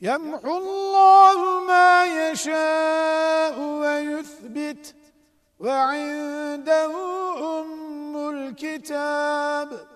يمحو الله ما يشاء ويثبت وعنده أم الكتاب.